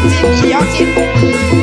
Goyang